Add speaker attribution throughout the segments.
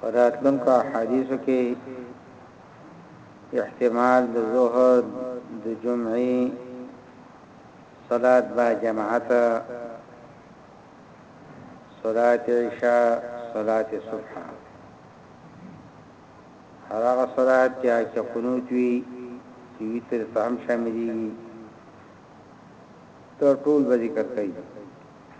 Speaker 1: په راتلونکو احاديثو کي احتمال د ظهر د جمعي صلات با جماعت صلات عشاء صلات صبح هغه صلات چې قنوت وي چې ویتر هم شاملېږي تر ټول به ذکر کوي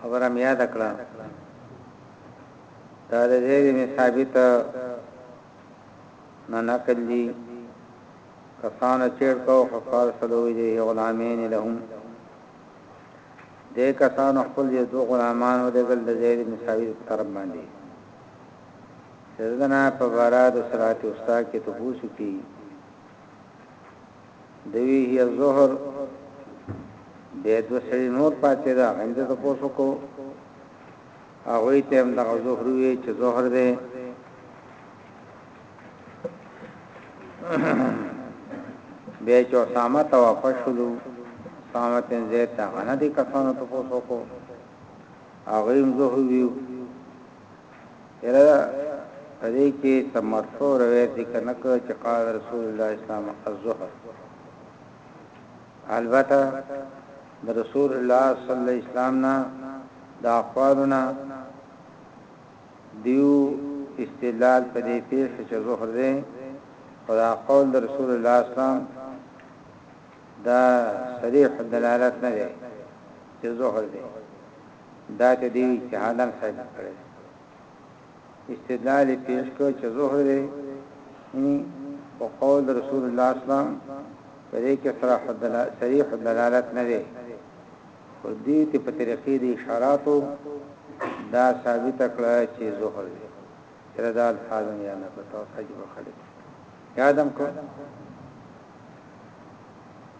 Speaker 1: خبره مې یاد کړه دا د زید بن ثابت نه نقل دي کسانو چیر کو فقال صلو الیه غلامین لهم دې کسانو خپل یو دو غلامان او د ګل د زید بن ثابت تر باندې سرګنا په بارا د صلات اوستا کې ته پوښتنه دوی هي ظهر به دو سړي نور پاتې ده غنده ته پوسو کو هغه ته هم دغه ظهر وی چې ظهر ده بیا چې اسامه ته واپس شلو اسامه تن زه ته غنه دي کسانو ته پوسو کو هغه هم ظهر ویو يره په دې کې ته مرفوع روایت ذکر نه کړ چې قال رسول الله اسلام الظهر البته د رسول الله صلی الله علیه وسلم نه د اقوالنا دیو استدلال په دې پیښ چې ظهر دی او دا قول د رسول الله اسلام دا صریح دلالت نه دی چې ظهر دی دا ته دې اجتهاداً ثابت کړی دی. استدلال یې پیش کړ چې ظهر دی یعنی خو قول د رسول الله صلی الله علیه وسلم په دې کې صریح الدلالت نه دی خو دوی ترې په طریقې د اشاراتو دا ثابته کړه چې ظهر دی چېرې دا الفاظ یې نه په توقع کې وخلي یادم کړو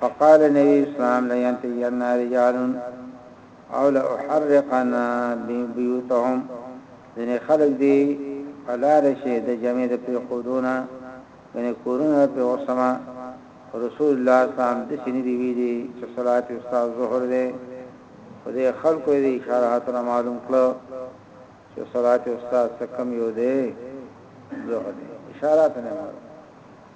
Speaker 1: فقال النبي صلى الله عليه وسلم لينتهين رجال او لاحرقن بيوتهم ځنې خلق دی فلار شي د جمع د پریخودونه یعنی کورونه په اوسما رسول الله صلی الله علیه وسلم د سینې دی ویلي چې صلات استاد ظهر دی خو د خلکو دی اشاره تر معلوم کړو چې صلات استاد څخه کم یو دی ظهر دی اشاره ته نه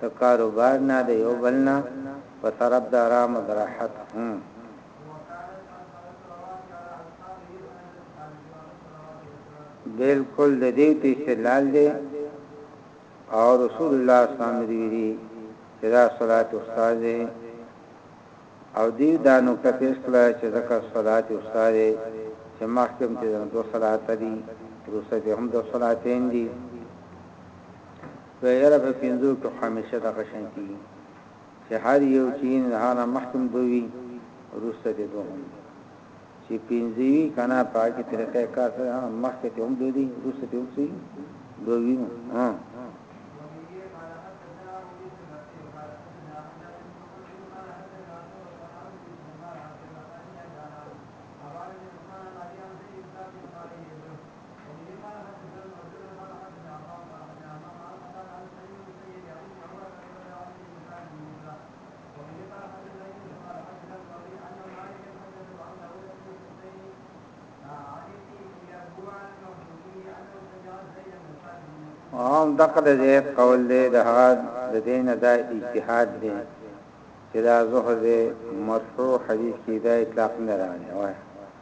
Speaker 1: د کاروبار نه د یو بل نه په طرف د ارام او د راحت هم. بلکل د دې په استدلال دی او رسول الله صلی الله علیه وسلم دی ویلي چې دا صلات استاد دی او دی دا نقطه پیش کړه چې ذکر صلات استاد دی چې مخکم چې دو صلات دي روسه به هم دو صلاتین دي وای یاره په پنځو کې خو همیشه دغه شان کیږي چې هر یو چې یې د هغه نه مخکې هم دوه وي وروسته دې دوه هم وي چې پنځه وي که نه په هغې طریقه کار سره مخکې ته هم دوه دي وروسته دې هم څه وي دوه وي نو او دغه د دې قول دی د هغه د دین د اجتهاد دی چې دا زهره مرفوع حدیث کې دا اطلاق نه راغلی وایي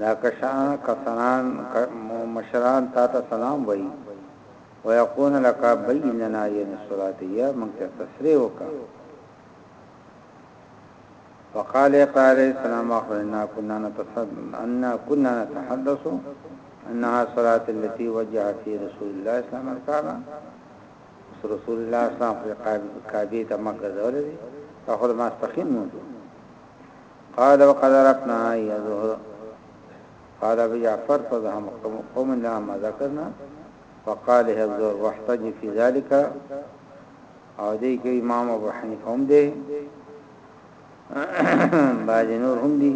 Speaker 1: دا کسان، مشران، تا ته سلام وايي، ويقولون لك بين لنا آية من الصلاة، يا موږ ته تصريح وکړه. فقال يقع عليه السلام، أخبرنا أنا كنا نتحدث أنها الصلاة التي وجه في رسول الله صلى الله عليه وسلم الكعبة، رسول الله صلى الله عليه وسلم کعبې ته مخ ګرځولی دی، دا خو د ماسپښين لمونځ و. قال وقد عرفنا يزهد قال ابي جعفر فهم قوم لا ما ذكرنا وقال هزور واحتج في ذلك او دې کې امام ابو حنیفه هم دی باج نور هم دی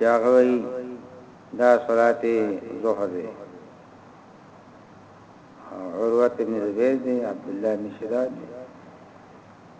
Speaker 1: چاغوي دا صلات ظهر دی عروه بن زبیر دی عبد الله بن شداد دی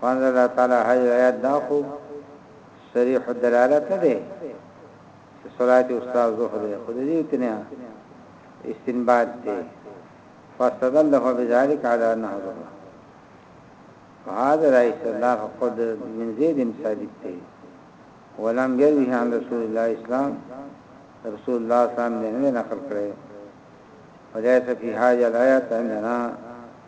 Speaker 1: فانزل الله تعالی هذه الایات دا خو صریح الدلالت نه دی چې صلات استاد ظهر دی خو دې اتنه استنباط دی فاستدل له بذلك على انه ظهر فهذا لا استدلال قد من زيد ثابت دی ولم يروي عن رسول الله اسلام رسول الله صلی الله علیه وسلم نه نقل کړی وليس في هذه الايات عندنا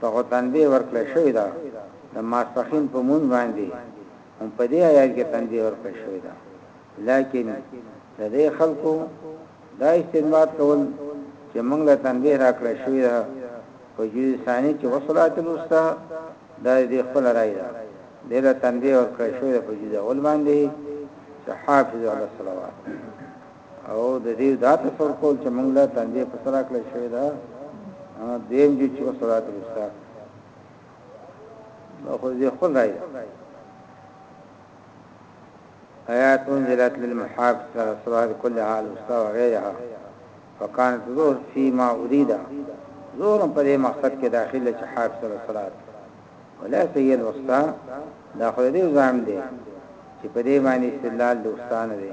Speaker 1: ته خو تندې ورکړې شوې ده د ماسپخین په مون باندې هم په دې آیات کې تندې ورکړې شوې ده لکن د دې خلکو دا استنباط کول چې موږ له تندې راکړې شوې ده په جوی ثاني کې وصلات الوستا دا دې خپل راي ده د له تندې ورکړې شوې ده په جوی اول باندې چې حافظ علی الصلوات او د دې دا تصور کول چې موږ له تندې په سره کړی شوی دا دیم دي چې صلات الوسطا نو خو دې خپل راي آیات انزلت للمحافظ على صلوات كلها الوسطا وغيرها فكانت ظهر فيما اريد ظهر په دې مقصد کې داخله چې حافظ على صلات ولا هي الوسطا دا خو دې ځان دي چې په دې باندې استدلال دوستانه دي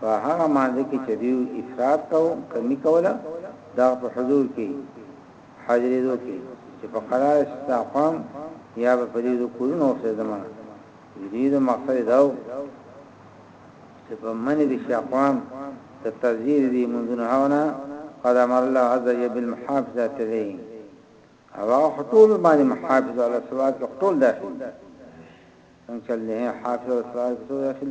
Speaker 1: په هغه مانځه کې چې دوی افراط کاوه کمی کوله دغه په حضور کې حاضرېدو کې چې په قرار استقام یا به په دې ذکرونو اوسېدم دې د مقصد دا و چې په منی د شقوام د تذیر دې منځونه هاونه قد امر الله عز وجل بالمحافظه علیه او خطول باندې محافظ علی الصلوات خطول داخل څنګه چې له حافظ علی الصلوات داخل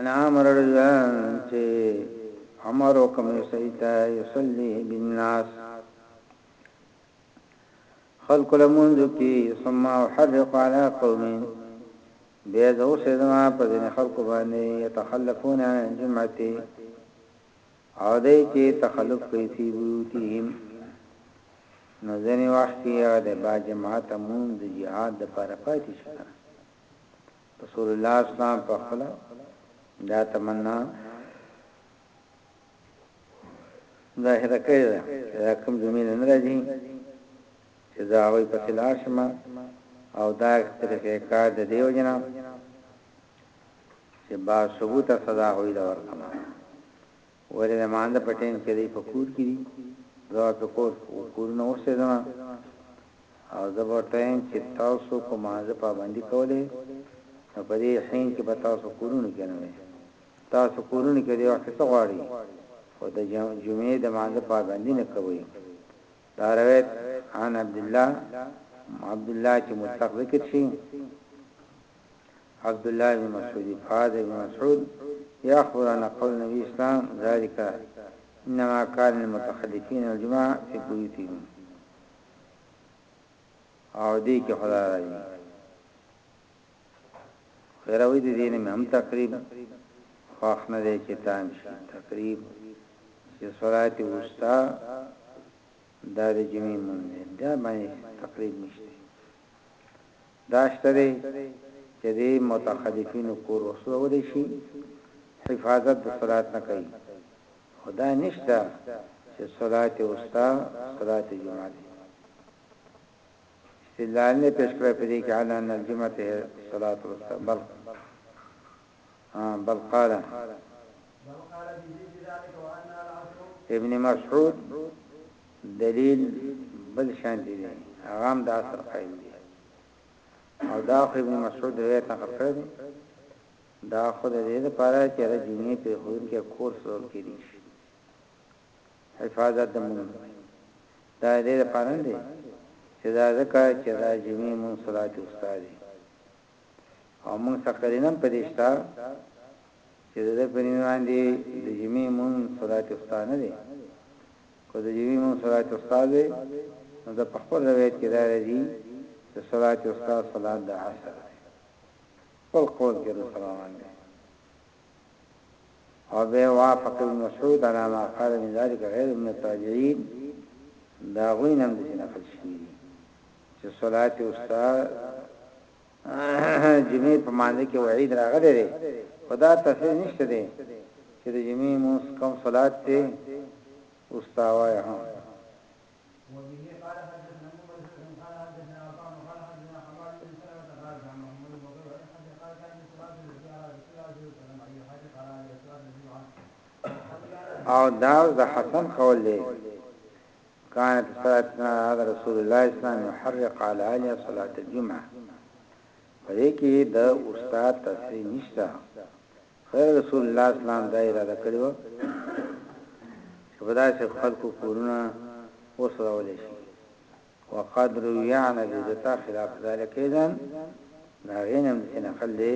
Speaker 1: انعام رړیان چی امر وکم عیسی ته یصلی بالناس خلکو لمونځ وکی ثم احرق علی قوم بیا زه اوسیدم په ځینې خلکو باندې یتخلفون عن الجمعه او دای چې تخلف کوي فی بیوتهم نو ځینې وخت کې هغه د با جماعت مون د جهاد د پر پاتې شي رسول الله اسلام په خپله دا تمنا ظاهره کړې ده چې دا کوم جمعې نه راځي چې زه هغوی پسې لاړ شم او دا اختلاف کار د دې وجنه چې با ثبوته سزا هوی دا ورکمه ولې د لمانځه په ټايم کې دوی په کور کې دي، زه به په کور کې په کورونه اوسېدم او زه به ورته وایم چې تاسو په لمانځه پابندي کولای نو په دې حين کې به تاسو کورونو کې نه وای، تاسو کورونو کې دې وخت څه غواړي خو د جمعې د لمانځه پابندي نه کوئ. دا روایت عن عبدالله، عبدالله چې مطلق ذکر شي، عبدالله ابن مسعود فهذا ابن مسعود ياخبر ان قول النبي اسلام ذلك انما كان للمتخلفين الجمعه في بيوتهم او دې کې خدا راځي خیروي دې دې نه هم تقریب خواخ نه دې چې تام شي تقریب چې صلات وستا دا د جمعې مونږ دا باندې تقریب نشته دا شته دی چه دی متخلفینو کور وسوځولی شی حفاظت د صلات نه کوی خو دا نشته چه صلات وسطی صلات جمعه دی استدلال نه پیش کړی په دی کی علان الجمعه صلات وسطی بلخ بل قال ابن مسعود دلیل بل شان دی هغه هم د اصل قائل دی او دا خو ابن مسعود روایت نقل کړی دی دا خو د دې لپاره چې را جمعې په خون کې کورس ور کړی شي حفاظت د مونږ دا دې لپاره نه دی چې دا ځکه چې دا جمعې مون صلات استاد او موږ ته قرینه په دې شته چې د ده په نیمه باندې د جمعې مونږ صلات وسطا نه دی که د جمعې مونږ صلات وسطا دی نو د په خپل روایت کې دا راځي چې صلات وسطا صلات د عصر دی خپل قول کې د سلام دی او به وافق ابن مسعود على ما قال من ذلك غير من التابعين دا غوینم د نقل شوی چې صلات وستا جمعې په مانځ کې وعید راغلی دی خدا تصحیح نشته دی چې د جمعې مو کوم صلات ته وستا وای ها او دا د حسن قول دی کانت صلاتنا علی رسول الله اسلام يحرق علی اهلها صلات الجمعه په دې کې د استاد تصریح نشته خیر رسول الله اسلام دا اراده کړې و چې په داسې خلکو کورونه وسرول شي وقد روي عن ابي ذتا خلاف ذلك ايضا دا غینم چې نقل دی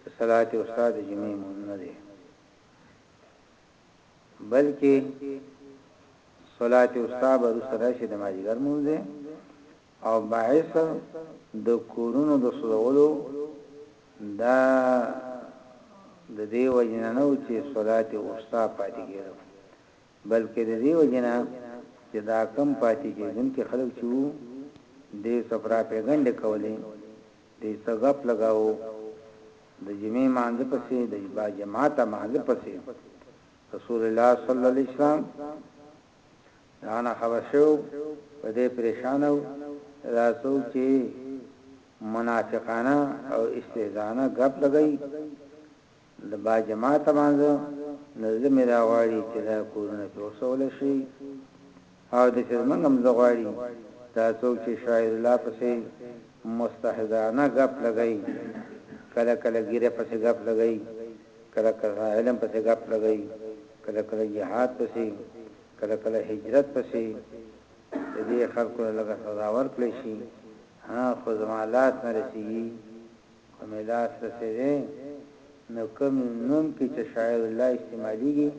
Speaker 1: چې صلات استاد جمعې مونږ نه دی بلکه صلات وسطی به وروسته راشي د مازیګر لمونځ او باعث د کورونو د سوځولو دا د دې وجنه نه و چې صلات اوستا پاتې کېږي بلکې د دې وجنه چې دا کم پاتې کېږي چې خلک چې وو دې سفرا پیغند کولې دی څه ګپ لګاوو د جمعې لمانځه پسې د با جماعته لمانځه پسې رسول الله صلی الله علیه وسلم دانه خبر شو په دې پریشان او دا څوک چې منافقانه او استهزانه ګپ لګای د با جماعته مانځه نه زړه مې دا غواړي چې دا کورونه پرې وسوله شي او د چې زمونږ هم زړه غواړي دا څوک چې شاعر الله پسې مستحضرانه ګپ لګوي کله کله ږیره پسې ګپ لګوي کله کله علم پسې ګپ لګوي کله کله جهاد پسې کله کله هجرت پسې د دې خلکو له لږه سزا ورکړی شي ها خو زما لاس نه رسیږي که مې لاس رسېدی، نو کوم نوم کې چې شاعر الله استعمالېږي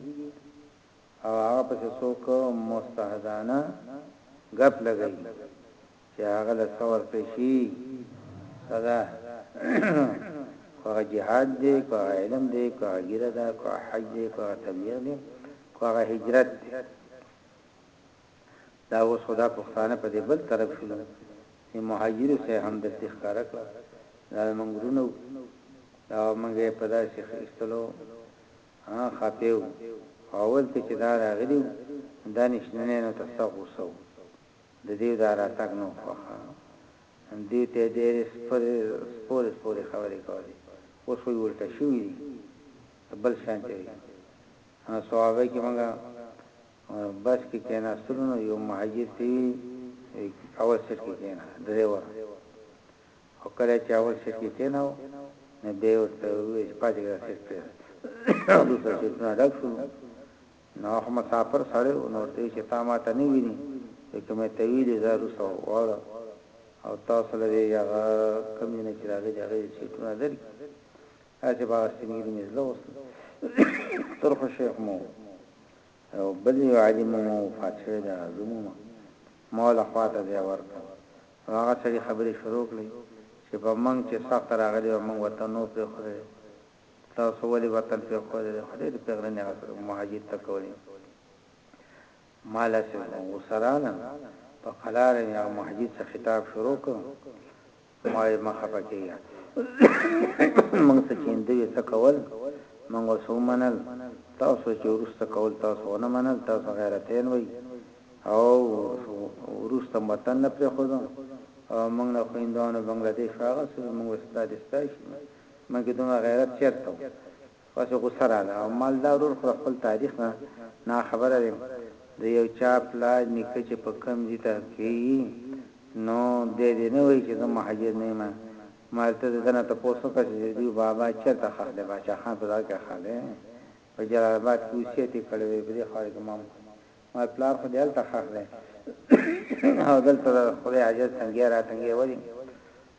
Speaker 1: او هغه پسې څوک مستهزانه ګپ لګوي، چې هغه له څه ورکړی شي، څه ده، که هغه جهاد دی، که هغه علم دی، که هغه ږیره ده، که هغه حج دی، که هغه تبلیغ دی، که هغه هجرت دی. دا اوس خو دا پښتانه په دې بل طرف شولو چې مهاجرو سه هم دلتي ښکاره کړه دا د منګ ورونه وو دا منګ یې په داسې خیستلو ها خاپې وو خو اول کې چې دا راغلي وو دا نشننې نو ته سه غوسه وو د دیو دا راتګ نو خوښه دیو ته ډېرې سپرې سپورې سپورې خبرې کولې اوس خو یې الټه شوي دي بل شانتې وي ها صحابه کې منګه بس کې کېناستلو نو يو مهاجر ته يې وويل چې اول سيټ کې کېنه ډرېور او کله چې اول سيټ کې کېناو نو بيا يې ورته وويل چې پاتې ګرا سيټ پرېږده وروسته سيټونه ډک شول نو هغه مسافر سړی و نو ورته چې تا ما ته نه ويني وایي که مې ته ویلي ځه وروسته واوړه او تاسو له دې هغه کوم ځای نه چې راغلي دي هغې سیټونه درکړي هسې په هغه سپین ږیري مې زړه غوښتل تر خو شیخ مو یو بل یو عالم مو وفات شوی ده زمومه موله خوا ته ځای ورکړ نو هغه سړي خبرې شروع کړې چې په موږ چې سخته راغلې وه موږ وطن نو پرېښودی دی تاسو ولې وطن پرېښودی دی خدای دې پېغلنې هغه سره مهاجر ته کولې ماله سره غوسه راغله په قلاره مې هغه مهاجر څخه خطاب شروع کړ وای مخه پکېږه موږ څه چې دوی څه کول موږ وسو منل تاسو چې ورسته کول تاسو نه منل تاسو غیرتین وای او ورسته وطن نه پرې خو او موږ نه خويندانو بنگلاديش هغه سره موږ استاد استای شي مګر دومره غیرت چیرته پسې غوسه راغله او مال دا ورور خو د خپل تاریخ نه نا خبره دی د یو چا پلار نیکه چې په کوم ځي ته کیږي نو دی دې نه وایي چې زه مهاجر نه یم مال ته د ده نه تپوس وکړه چې د دوی بابا چېرته ښخ دی باچا خان په دغه کې ښخ دی په جلال اباد کې وصیت یې کړی دی په دې خاوره کې مال مال پلار خو دې هلته ښخ دی او دلته د خدای حاجت تنګی را تنګی ولې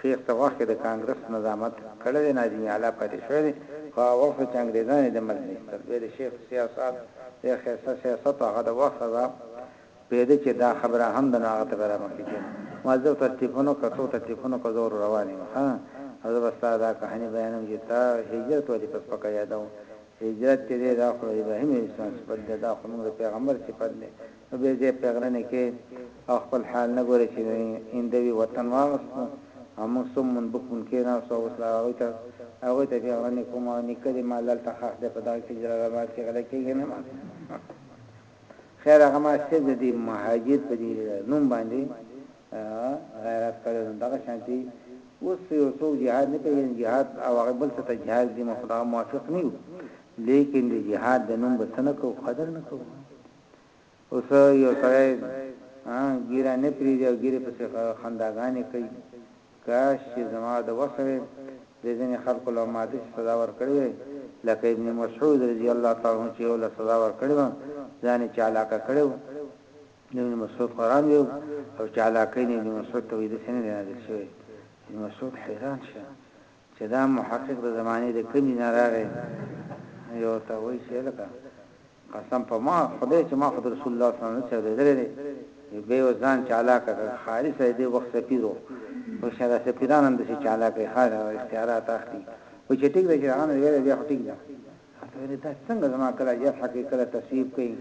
Speaker 1: شیخ ته وخت کې د کانګرس نظامت کړی دی ناجي اعلی پاتې شوی دی خو هغه وخت و چې انګریزان یې د منځ نه ایستل بیا د شیخ سیاست ډیر ښایسته سیاست و هغه د وخت سزا بریده چې دا خبره هم ده نو هغه ته به را مخکې کینو ما زه تر ټیپونو که څو تر ټیپونو په زور روان یو ښه او زه به ستا دا کهاني بیانوم چې تا هجرت ولې په سپکه یادوو هجرت چې دی دا خو د ابراهیم علیه السلام صفت دی دا خو زموږ د پیغمبر صفت دی نو بې ځای پېغلنې کې او خپل حال نه ګورې چې اينده وي وطن واغستو او مونږ صمون بکمون کېناستو او اوس لا هغوی ته هغوی ته پېغلنې کوم او نيکه دې مال دلته خښ دی په دغه کې جلال اباد کې غلې کېږې نه مال خير هغه ما صرف د دې مهاجر په دې نوم باندې غيرت کړی نو دغه شانتي اوس یو څوک جهاد نه پیژني جهاد او هغه بل څه ته جهاد دي مخدا موافق نه یو لیکن د جهاد د نوم به څه نه کو قدر نه کو اوس یو سړی ږیره نه پریږدي او ږیرې پسې خنداګانې کوي. کاش چې زما د وسه وی دې ځینې خلکو له ما داسې سزا ورکړې وای لکه ابن مسعود رضی الله تعالی عنه چې یو له سزا ورکړې وه ځان یې چالاکه کړی و نو ابن مسعود خو ارام یو او چالاکۍ نه ابن مسعود ته وایي داسې نه دی نازل شوی ابن مسعود حیران شو چې دا محقق د زمانې د کمې نه راغی نو یو ورته وایي چې هلکه قسم په ما خدای چې ما خو د رسول الله صلی الله علیه وسلم نه څه اورېدلی دی نو بیا یې ځان چالاکه کړ، ښاري سړی دی وخت سفیر و، وایي شه دا سفیران هم داسې چالاکه وي ښه اختیارات اخلي، وایي چې ټیک ده چې هغه نه دې ویلی بیا خو ټیک ده. ورته ویل دا څنګه زما کله جرح کوي کله تصویب کوي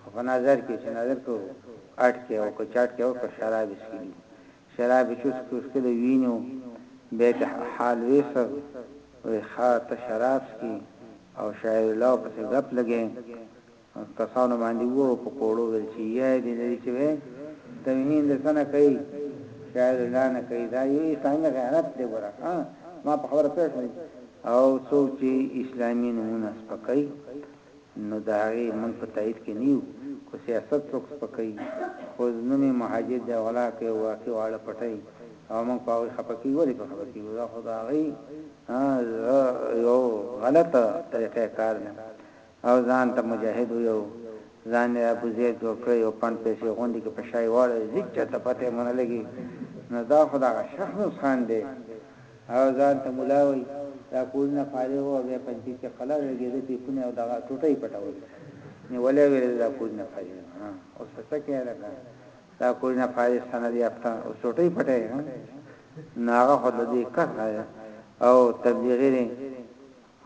Speaker 1: خو په نظر کې چې نظر کوي اټکه وکړه چې اټکه وکړه شراب یې څښلي وو شراب یې چوسکې وسکې د وینو بیا چې حال ویسر وې ښه ته شراب څکې او شاعر لو پسې ګپ لګې نو کسانو باندې وو په کوړو ویل چې یې دې لري چې وې توهین د سنه کوي شاعر لا نه کوي دا یو اسلامي غیرت دی ګره ها ما په خبره پېښ او څوک چې اسلامي نمونه سپکای نو د هغې مونږ په تائيد کښې نه يو که سياست څوک سپکوي خو نومې مهاجر د غلا کښې او واقعي واړه پټوي او مونږ په هغوي خفه کيږو ولې په خفه کيږو دا خو د هغوي يو غلط طريقه کار دی او ځان ته مجاهد وي او ځان يې ابو زيد جوړ کړي او پنډ پيسې غونډي کښې په شا يې واړوي هيچا ته پته مو نه لګي نو دا خو د هغه شخص نقصان دی. هغه ځان ته ملا وایی دا کورونه فارغ وو او بیا پنجپیر چه قلعه ولګیده پی کونه او دغه ټوټه یی پټولی نیولی ویل ده دا کورونه فارغ دی ها اوس ته څه کیی لکه دا کورونه فارغ سند یافته اوس ټوټه یی پټه یی نو هغه خو ددی کس غیر او تبلیغی دی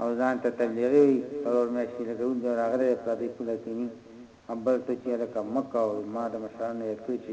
Speaker 1: او ځان ته تبلیغی وی ترور میاشی لکه وین دی راغلی دی پردی پوله کینی او بل څه چه لکه مکه او ما د مشرانو یاد کړی چه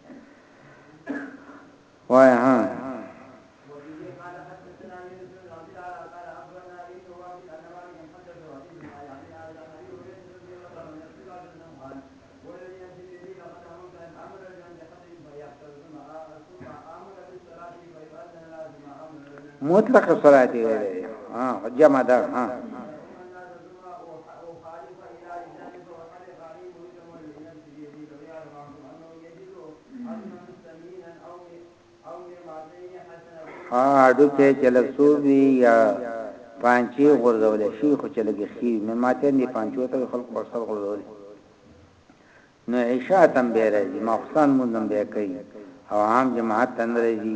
Speaker 1: وای ها مطلق صلات ویلې ها جمع ده ها ها اډو کې چې لږ سوبي یا پانچي غورځول شي خو چې لږ خي مې ماته نه پانچو ته خلق پر سر غورځول نو عشاء تم به راځي مخصن مونږ به کوي او عام جماعت تن راځي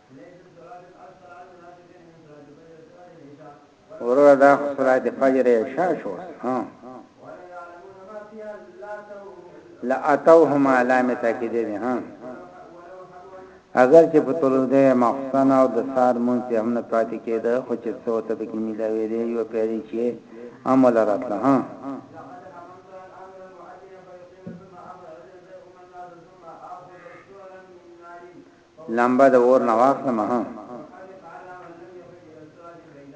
Speaker 1: وروره دا خو صلات فجر عشاء شو ها لا اتوهما علامه تاکید دي ها اگر چې په تور دې مخصن او د سار مون په هم نه پاتې کېده خو چې څو ته به کې ملاوي دی یو پیری چې عمل راتله ها لمبه د اور نه واخلم ها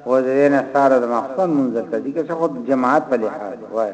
Speaker 1: او د دې نه ستاره د مخصن منځل ته دي که څه خود جماعت په لحاظ وای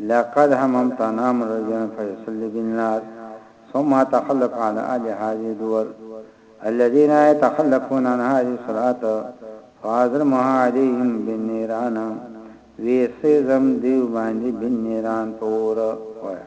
Speaker 2: لقد هممت نام رجلن فيصلي بالناس ثم تخلف على آل هذه الدول الذين يتخلفون عن هذه الصلاة فعذرمها عليهم بالنيران ويصيزم ديو باندې بالنيران تور ويا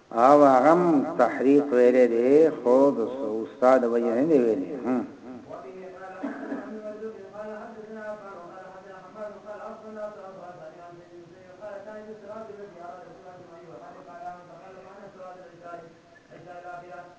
Speaker 2: او هغه هم تحریق ویلی دی خو د استاد د وجې نه دی ویلی هم.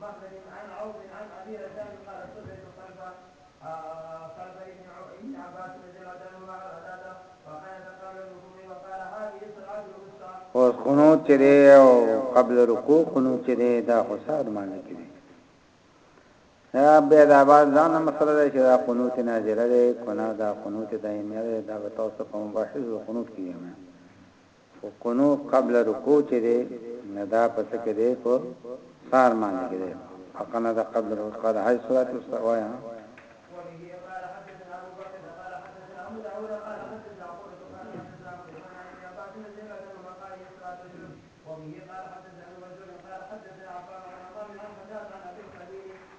Speaker 2: مخزن عن عوف عن ابي رجاء قال صليت خلف خلف ابن ابن عباس رضي الله عنهما الغداة فقنت قبل الركوع وقال هذه الصلاة الوسطى او قنوت چې دی او قبل رکوع قنوت چې دی دا خو سات باندې کې دی دا به دا باز ځان مسله ده چې دا قنوت نازله ده کنا دا قنوت دایمه ده دا به تاسو په مباحث او قنوت کې یمه خو قنو قبل رکوع چه دی نو دا په څه کې دی په سار معنی کې دی او کنه دا قبل رکوع قال هاي صلات الوسطی وایه ها.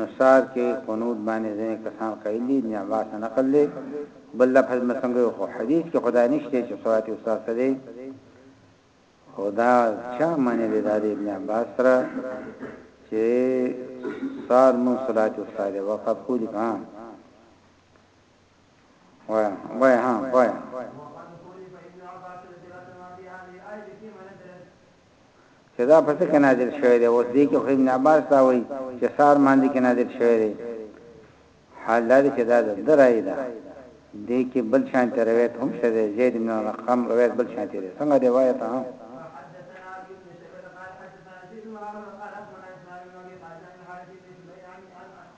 Speaker 2: نصار کې قنوت باندې ځینې کسان قائل دي، ابن عباس نه نقل دی، بل لفظ مې څنګه وي، خو حدیث کې خو دا نشته چې صلات وسطی څه دی، خو دا چا منلې ده د ابن عباس سره چې سار لمونځ صلات وسطی دی، وقف خو دې کړه وایه وایه ها وایه. چې دا په څه کې نازل شوی دی اوس دې کې خو ابن عباس دا وایي چې سار باندې کې نازل شوی دی حال دا چې دا درای ده دې کې بل شان ته روایت هم شته دی زید بن رقم روایت بل شان ته دی څنګه دی وایي ته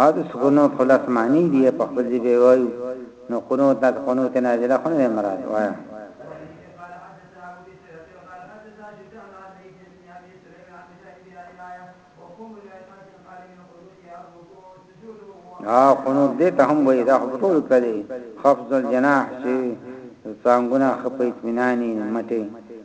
Speaker 2: او د سکونو په لس معنی دی په خپل ځای به وایو نو قنوت نه قنوت نازله خو نه مراد وایو او قنوت دې ته هم وایي دا په ټول کې دی خفض الجناح چې څنګه خپې اطمینانی مټه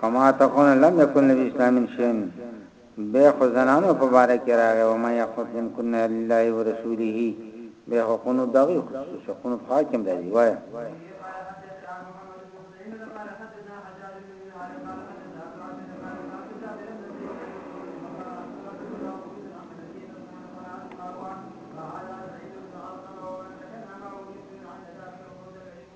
Speaker 2: کما تکون لم يكن للاسلام من شيء به خو زنانو په باره کې راغی او ما يقنط من كن لله ورسوله به خو قنوت دغه خصوصي قنوت حاکم دی وای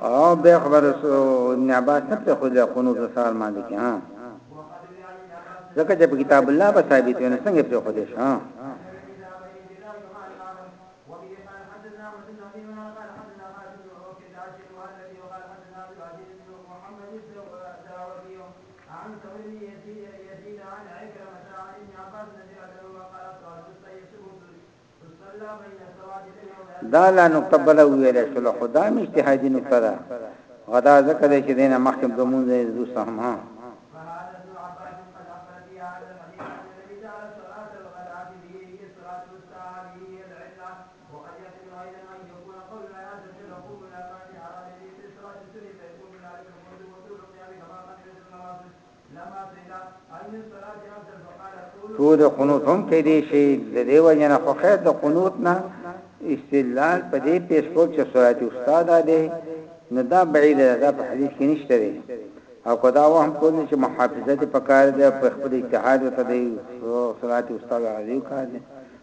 Speaker 2: او به خبر سو ابن عباس نه په خود له قنوت سال مالک ها ځکه چې په کتاب الله به ثابت ونه څنګه په خود شه دا لا نقطه بل ویل شو له خدا می اجتهادي نقطه ده غدا ذکر دې چې دینه مخکې د مونږ نه زو سهم ها شو د قنوت هم کې دي شي د دې وجه نه خو خیر د قنوت نه استدلال په دې پیش کو چې سورات استاد ده نو دا بعید ده په حدیث کې نشته دی او کدا وهم کول چې محافظت په کار ده په خپل اجتهاد ته دی سورات استاد راځي کار ده